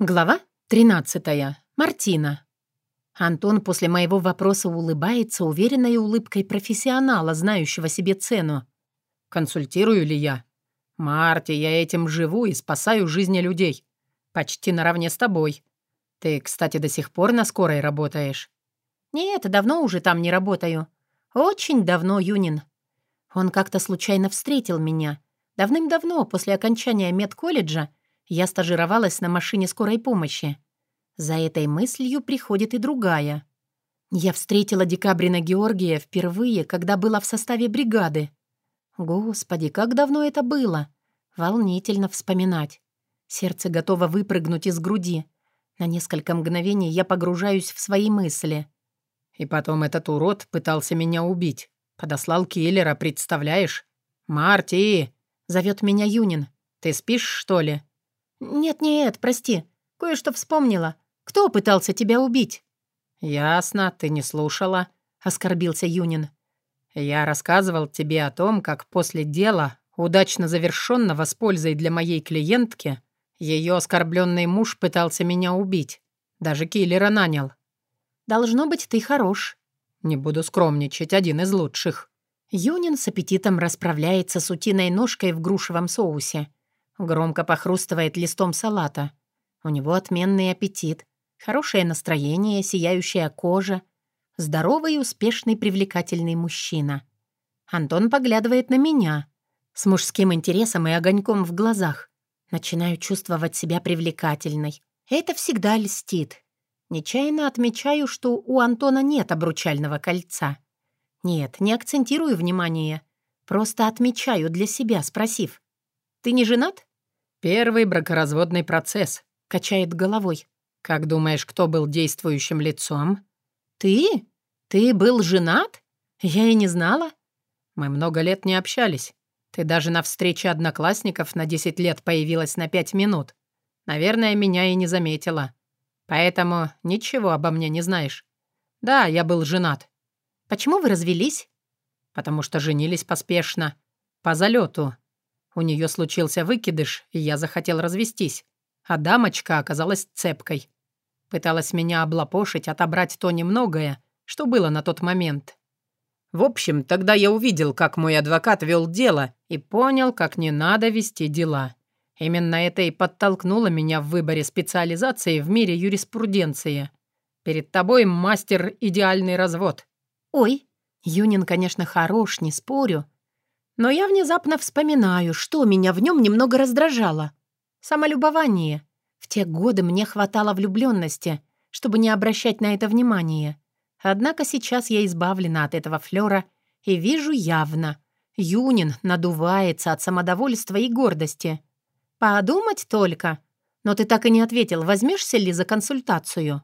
Глава 13. Мартина. Антон после моего вопроса улыбается уверенной улыбкой профессионала, знающего себе цену. «Консультирую ли я?» «Марти, я этим живу и спасаю жизни людей. Почти наравне с тобой. Ты, кстати, до сих пор на скорой работаешь?» «Нет, давно уже там не работаю. Очень давно, Юнин. Он как-то случайно встретил меня. Давным-давно, после окончания медколледжа, я стажировалась на машине скорой помощи. За этой мыслью приходит и другая. Я встретила Декабрина Георгия впервые, когда была в составе бригады. Господи, как давно это было! Волнительно вспоминать. Сердце готово выпрыгнуть из груди. На несколько мгновений я погружаюсь в свои мысли. И потом этот урод пытался меня убить. Подослал киллера, представляешь? «Марти!» — зовет меня Юнин. «Ты спишь, что ли?» «Нет-нет, прости. Кое-что вспомнила. Кто пытался тебя убить?» «Ясно, ты не слушала», — оскорбился Юнин. «Я рассказывал тебе о том, как после дела, удачно завершенного с пользой для моей клиентки, ее оскорбленный муж пытался меня убить. Даже киллера нанял». «Должно быть, ты хорош». «Не буду скромничать, один из лучших». Юнин с аппетитом расправляется с утиной ножкой в грушевом соусе. Громко похрустывает листом салата. У него отменный аппетит, хорошее настроение, сияющая кожа. Здоровый, успешный, привлекательный мужчина. Антон поглядывает на меня. С мужским интересом и огоньком в глазах. Начинаю чувствовать себя привлекательной. Это всегда льстит. Нечаянно отмечаю, что у Антона нет обручального кольца. Нет, не акцентирую внимание. Просто отмечаю для себя, спросив. «Ты не женат?» «Первый бракоразводный процесс», — качает головой. «Как думаешь, кто был действующим лицом?» «Ты? Ты был женат? Я и не знала». «Мы много лет не общались. Ты даже на встрече одноклассников на 10 лет появилась на 5 минут. Наверное, меня и не заметила. Поэтому ничего обо мне не знаешь. Да, я был женат». «Почему вы развелись?» «Потому что женились поспешно. По залету. У нее случился выкидыш, и я захотел развестись. А дамочка оказалась цепкой. Пыталась меня облапошить, отобрать то немногое, что было на тот момент. В общем, тогда я увидел, как мой адвокат вел дело, и понял, как не надо вести дела. Именно это и подтолкнуло меня в выборе специализации в мире юриспруденции. Перед тобой мастер идеальный развод. Ой, Юнин, конечно, хорош, не спорю, но я внезапно вспоминаю, что меня в нем немного раздражало. Самолюбование. В те годы мне хватало влюбленности, чтобы не обращать на это внимание. Однако сейчас я избавлена от этого флера и вижу явно. Юнин надувается от самодовольства и гордости. Подумать только. Но ты так и не ответил, возьмешься ли за консультацию?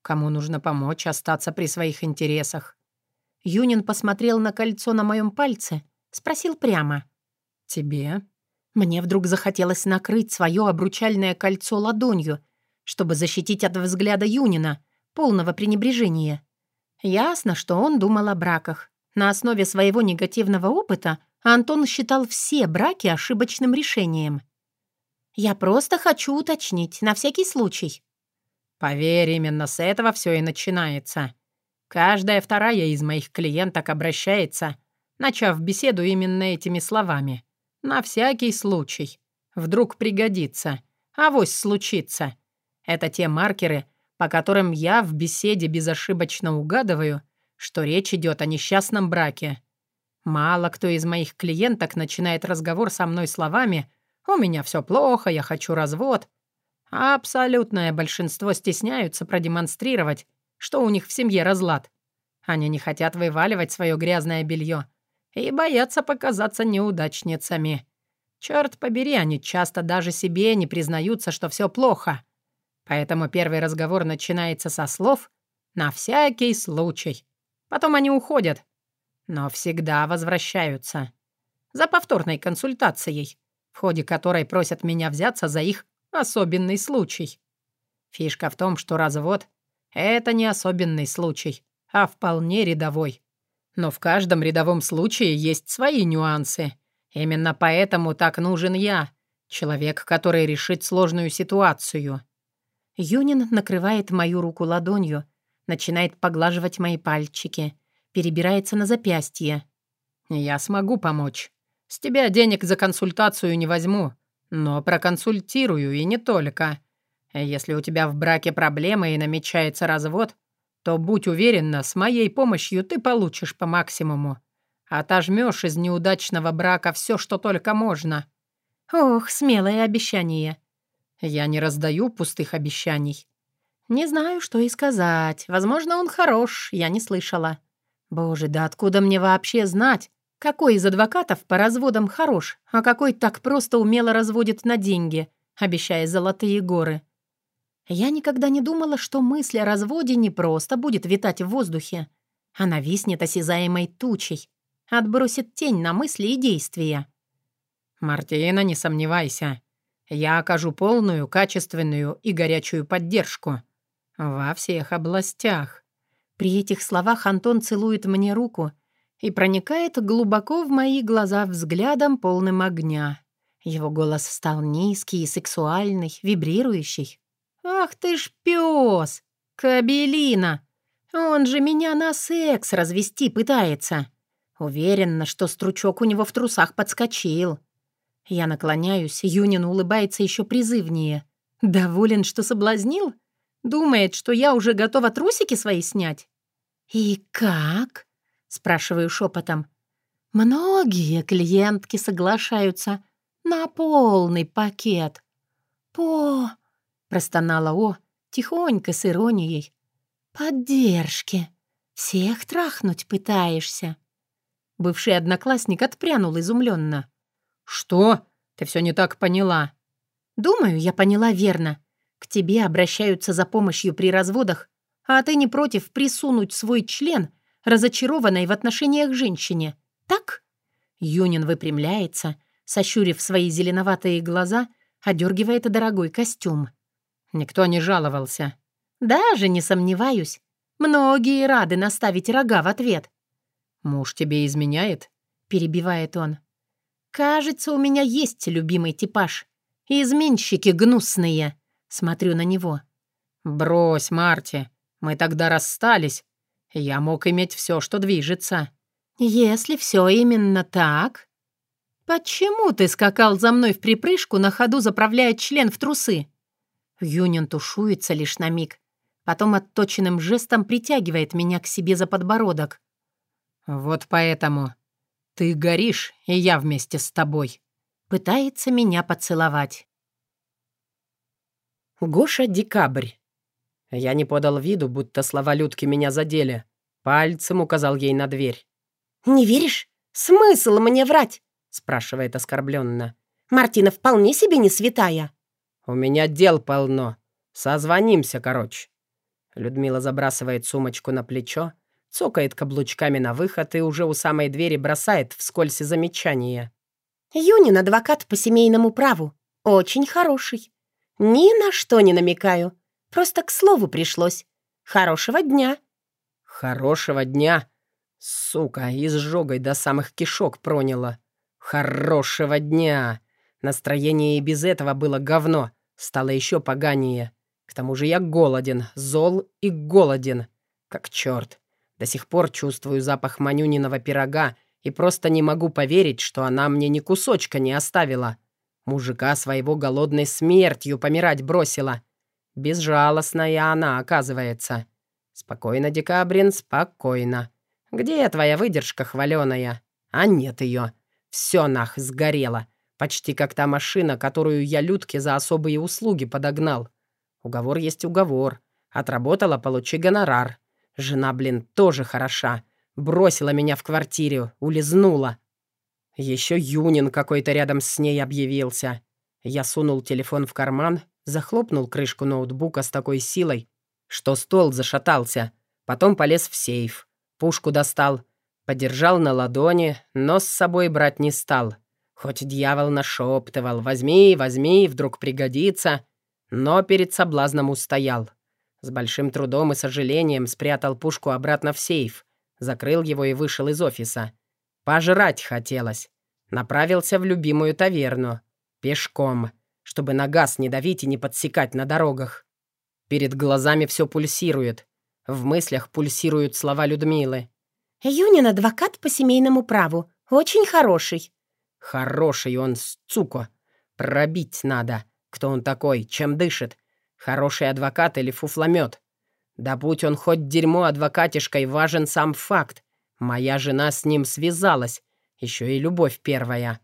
Кому нужно помочь остаться при своих интересах? Юнин посмотрел на кольцо на моем пальце — Спросил прямо. «Тебе?» Мне вдруг захотелось накрыть свое обручальное кольцо ладонью, чтобы защитить от взгляда Юнина, полного пренебрежения. Ясно, что он думал о браках. На основе своего негативного опыта Антон считал все браки ошибочным решением. «Я просто хочу уточнить, на всякий случай». «Поверь, именно с этого все и начинается. Каждая вторая из моих клиенток обращается начав беседу именно этими словами. «На всякий случай. Вдруг пригодится. Авось случится». Это те маркеры, по которым я в беседе безошибочно угадываю, что речь идет о несчастном браке. Мало кто из моих клиенток начинает разговор со мной словами «У меня все плохо, я хочу развод». А абсолютное большинство стесняются продемонстрировать, что у них в семье разлад. Они не хотят вываливать свое грязное белье, и боятся показаться неудачницами. Черт побери, они часто даже себе не признаются, что все плохо. Поэтому первый разговор начинается со слов «на всякий случай». Потом они уходят, но всегда возвращаются. За повторной консультацией, в ходе которой просят меня взяться за их особенный случай. Фишка в том, что развод — это не особенный случай, а вполне рядовой. Но в каждом рядовом случае есть свои нюансы. Именно поэтому так нужен я, человек, который решит сложную ситуацию. Юнин накрывает мою руку ладонью, начинает поглаживать мои пальчики, перебирается на запястье. «Я смогу помочь. С тебя денег за консультацию не возьму, но проконсультирую и не только. Если у тебя в браке проблемы и намечается развод, то будь уверена, с моей помощью ты получишь по максимуму. Отожмешь из неудачного брака все, что только можно». «Ох, смелое обещание». «Я не раздаю пустых обещаний». «Не знаю, что и сказать. Возможно, он хорош, я не слышала». «Боже, да откуда мне вообще знать, какой из адвокатов по разводам хорош, а какой так просто умело разводит на деньги, обещая золотые горы?» Я никогда не думала, что мысль о разводе не просто будет витать в воздухе. Она виснет осязаемой тучей, отбросит тень на мысли и действия. «Мартина, не сомневайся. Я окажу полную, качественную и горячую поддержку. Во всех областях». При этих словах Антон целует мне руку и проникает глубоко в мои глаза взглядом, полным огня. Его голос стал низкий и сексуальный, вибрирующий. «Ах ты ж пес! Кабелина! Он же меня на секс развести пытается!» Уверена, что стручок у него в трусах подскочил. Я наклоняюсь, Юнин улыбается еще призывнее. Доволен, что соблазнил? Думает, что я уже готова трусики свои снять? «И как?» — спрашиваю шепотом. «Многие клиентки соглашаются на полный пакет. По...» Простонала О, тихонько, с иронией. «Поддержки. Всех трахнуть пытаешься». Бывший одноклассник отпрянул изумленно. «Что? Ты все не так поняла». «Думаю, я поняла верно. К тебе обращаются за помощью при разводах, а ты не против присунуть свой член, разочарованной в отношениях женщине. Так?» Юнин выпрямляется, сощурив свои зеленоватые глаза, одергивает дорогой костюм. Никто не жаловался. Даже не сомневаюсь. Многие рады наставить рога в ответ. «Муж тебе изменяет?» — перебивает он. «Кажется, у меня есть любимый типаж. Изменщики гнусные». Смотрю на него. «Брось, Марти. Мы тогда расстались. Я мог иметь все, что движется». «Если все именно так...» «Почему ты скакал за мной в припрыжку, на ходу заправляя член в трусы?» Юнин тушуется лишь на миг, потом отточенным жестом притягивает меня к себе за подбородок. «Вот поэтому ты горишь, и я вместе с тобой». Пытается меня поцеловать. Гоша Декабрь. Я не подал виду, будто слова Людки меня задели. Пальцем указал ей на дверь. «Не веришь? Смысл мне врать?» спрашивает оскорбленно. «Мартина вполне себе не святая». «У меня дел полно. Созвонимся, короче». Людмила забрасывает сумочку на плечо, цокает каблучками на выход и уже у самой двери бросает вскользь замечание. «Юнин адвокат по семейному праву. Очень хороший. Ни на что не намекаю. Просто к слову пришлось. Хорошего дня». «Хорошего дня?» Сука, изжогой до самых кишок проняла. «Хорошего дня!» Настроение и без этого было говно стало еще поганее. К тому же я голоден, зол и голоден. Как черт. До сих пор чувствую запах Манюниного пирога и просто не могу поверить, что она мне ни кусочка не оставила. Мужика своего голодной смертью помирать бросила. Безжалостная она, оказывается. Спокойно, Декабрин, спокойно. Где твоя выдержка хваленая? А нет ее. Все нах сгорело. Почти как та машина, которую я Людке за особые услуги подогнал. Уговор есть уговор. Отработала, получи гонорар. Жена, блин, тоже хороша. Бросила меня в квартире, улизнула. Еще Юнин какой-то рядом с ней объявился. Я сунул телефон в карман, захлопнул крышку ноутбука с такой силой, что стол зашатался. Потом полез в сейф. Пушку достал. Подержал на ладони, но с собой брать не стал. Хоть дьявол нашептывал «возьми, возьми, вдруг пригодится», но перед соблазном устоял. С большим трудом и сожалением спрятал пушку обратно в сейф, закрыл его и вышел из офиса. Пожрать хотелось. Направился в любимую таверну. Пешком, чтобы на газ не давить и не подсекать на дорогах. Перед глазами все пульсирует. В мыслях пульсируют слова Людмилы. «Юнин адвокат по семейному праву. Очень хороший». «Хороший он, сука. Пробить надо. Кто он такой? Чем дышит? Хороший адвокат или фуфломет? Да будь он хоть дерьмо адвокатишкой, важен сам факт. Моя жена с ним связалась. Еще и любовь первая.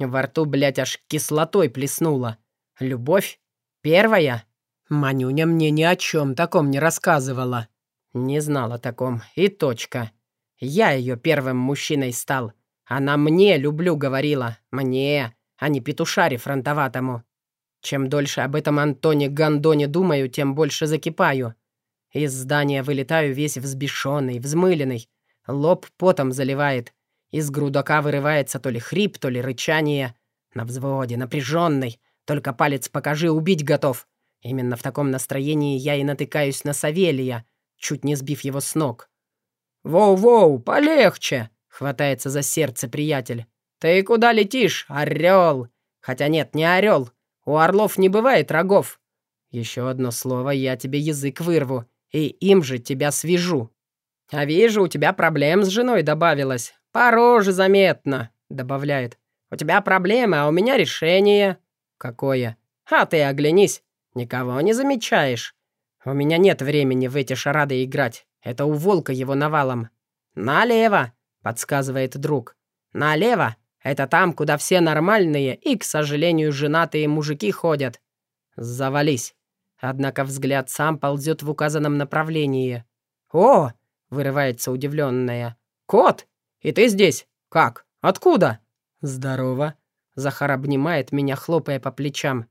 Во рту, блядь, аж кислотой плеснула. Любовь? Первая? Манюня мне ни о чем таком не рассказывала. Не знала о таком. И точка. Я ее первым мужчиной стал. Она мне люблю говорила. Мне, а не петушаре фронтоватому. Чем дольше об этом Антоне Гондоне думаю, тем больше закипаю. Из здания вылетаю весь взбешенный, взмыленный. Лоб потом заливает. Из грудака вырывается то ли хрип, то ли рычание. На взводе, напряженный. Только палец покажи, убить готов. Именно в таком настроении я и натыкаюсь на Савелия, чуть не сбив его с ног. «Воу-воу, полегче!» — хватается за сердце приятель. «Ты куда летишь, орел?» «Хотя нет, не орел. У орлов не бывает рогов. Еще одно слово, я тебе язык вырву, и им же тебя свяжу. А вижу, у тебя проблем с женой добавилось. По роже заметно», — добавляет. «У тебя проблемы, а у меня решение». «Какое?» «А ты оглянись, никого не замечаешь. У меня нет времени в эти шарады играть. Это у волка его навалом». «Налево», — подсказывает друг. «Налево — это там, куда все нормальные и, к сожалению, женатые мужики ходят». «Завались». Однако взгляд сам ползет в указанном направлении. «О!» — вырывается удивленная. «Кот! И ты здесь? Как? Откуда?» «Здорово!» — Захар обнимает меня, хлопая по плечам.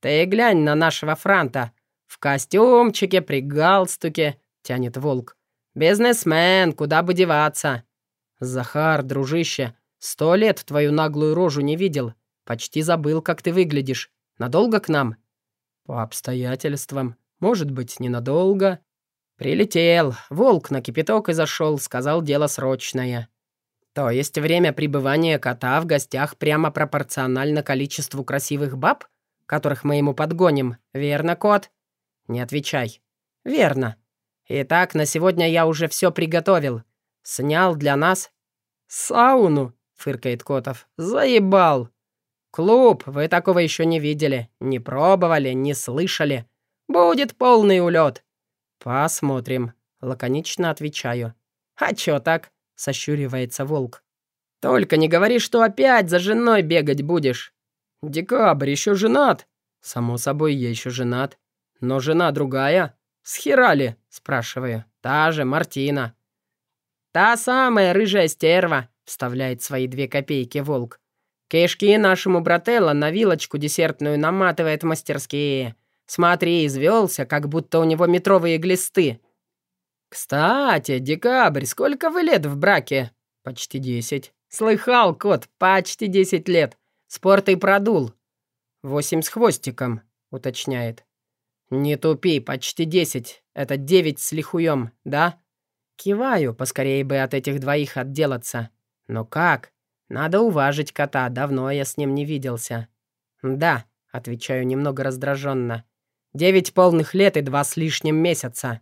«Ты глянь на нашего франта. В костюмчике, при галстуке», — тянет волк. «Бизнесмен, куда бы деваться?» «Захар, дружище, сто лет твою наглую рожу не видел. Почти забыл, как ты выглядишь. Надолго к нам?» «По обстоятельствам. Может быть, ненадолго». «Прилетел. Волк на кипяток и зашел, сказал, дело срочное». «То есть время пребывания кота в гостях прямо пропорционально количеству красивых баб, которых мы ему подгоним, верно, кот?» «Не отвечай». «Верно. Итак, на сегодня я уже все приготовил. Снял для нас...» «Сауну», — фыркает Котов. «Заебал!» «Клуб, вы такого еще не видели, не пробовали, не слышали. Будет полный улет. «Посмотрим», — лаконично отвечаю. «А чё так?» — сощуривается волк. «Только не говори, что опять за женой бегать будешь». «Декабрь еще женат?» «Само собой, я еще женат. Но жена другая. С хера спрашиваю. «Та же, Мартина». «Та самая рыжая стерва», — вставляет свои две копейки волк. Кишки нашему брателло на вилочку десертную наматывает мастерские. Смотри, извелся, как будто у него метровые глисты. Кстати, декабрь, сколько вы лет в браке? Почти десять. Слыхал, кот, почти десять лет. Спорт и продул. Восемь с хвостиком, уточняет. Не тупи, почти десять. Это девять с лихуем, да? Киваю, поскорее бы от этих двоих отделаться. Но как? Надо уважить кота, давно я с ним не виделся. Да, отвечаю немного раздраженно. Девять полных лет и два с лишним месяца».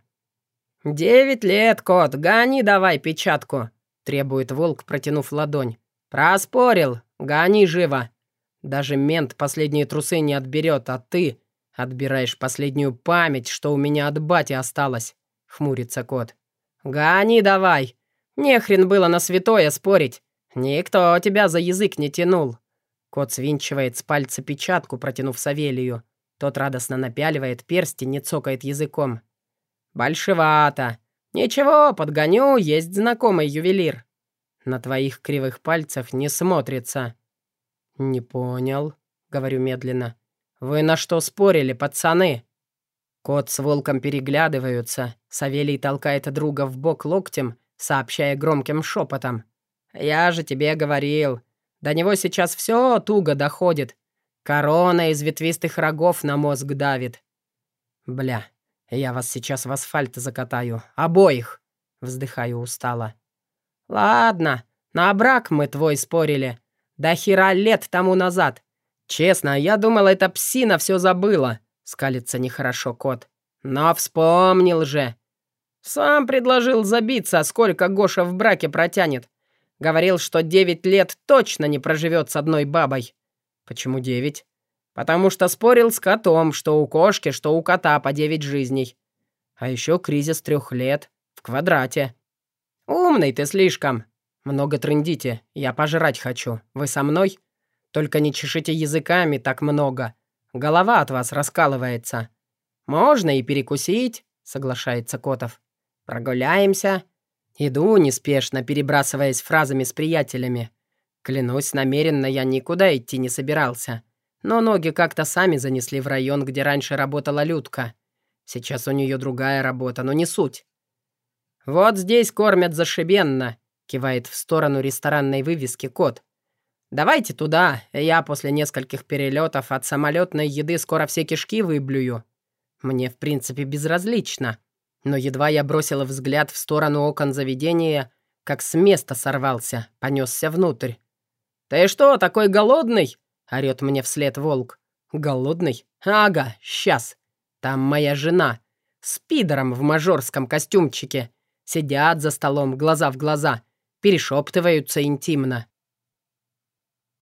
«Девять лет, кот, гони давай печатку», — требует волк, протянув ладонь. «Проспорил, гони живо. Даже мент последние трусы не отберет, а ты отбираешь последнюю память, что у меня от бати осталось», — хмурится кот. «Гони давай. Не хрен было на святое спорить. Никто тебя за язык не тянул». Кот свинчивает с пальца печатку, протянув Савелию. Тот радостно напяливает перстень и цокает языком. «Большевато. Ничего, подгоню, есть знакомый ювелир. На твоих кривых пальцах не смотрится». «Не понял», — говорю медленно. «Вы на что спорили, пацаны?» Кот с волком переглядываются. Савелий толкает друга в бок локтем, сообщая громким шепотом. «Я же тебе говорил. До него сейчас все туго доходит. Корона из ветвистых рогов на мозг давит. Бля, я вас сейчас в асфальт закатаю. Обоих. Вздыхаю устало. Ладно, на брак мы твой спорили. До хера лет тому назад. Честно, я думал, эта псина все забыла. Скалится нехорошо кот. Но вспомнил же. Сам предложил забиться, сколько Гоша в браке протянет. Говорил, что девять лет точно не проживет с одной бабой. Почему девять? Потому что спорил с котом, что у кошки, что у кота по девять жизней. А еще кризис трех лет. В квадрате. Умный ты слишком. Много трындите. Я пожрать хочу. Вы со мной? Только не чешите языками так много. Голова от вас раскалывается. Можно и перекусить, соглашается Котов. Прогуляемся. Иду неспешно, перебрасываясь фразами с приятелями. Клянусь, намеренно я никуда идти не собирался. Но ноги как-то сами занесли в район, где раньше работала Людка. Сейчас у нее другая работа, но не суть. «Вот здесь кормят зашибенно», — кивает в сторону ресторанной вывески кот. «Давайте туда, я после нескольких перелетов от самолетной еды скоро все кишки выблюю». Мне, в принципе, безразлично. Но едва я бросила взгляд в сторону окон заведения, как с места сорвался, понесся внутрь. «Ты что, такой голодный?» — орёт мне вслед волк. «Голодный? Ага, сейчас. Там моя жена. С пидором в мажорском костюмчике. Сидят за столом, глаза в глаза. Перешептываются интимно.